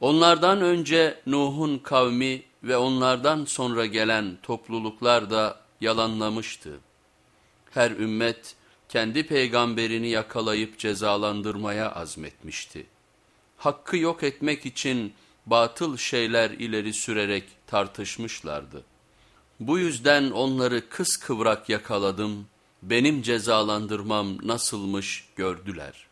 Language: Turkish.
Onlardan önce Nuh'un kavmi ve onlardan sonra gelen topluluklar da yalanlamıştı. Her ümmet kendi peygamberini yakalayıp cezalandırmaya azmetmişti. Hakkı yok etmek için batıl şeyler ileri sürerek tartışmışlardı. Bu yüzden onları kıskıvrak yakaladım, benim cezalandırmam nasılmış gördüler.''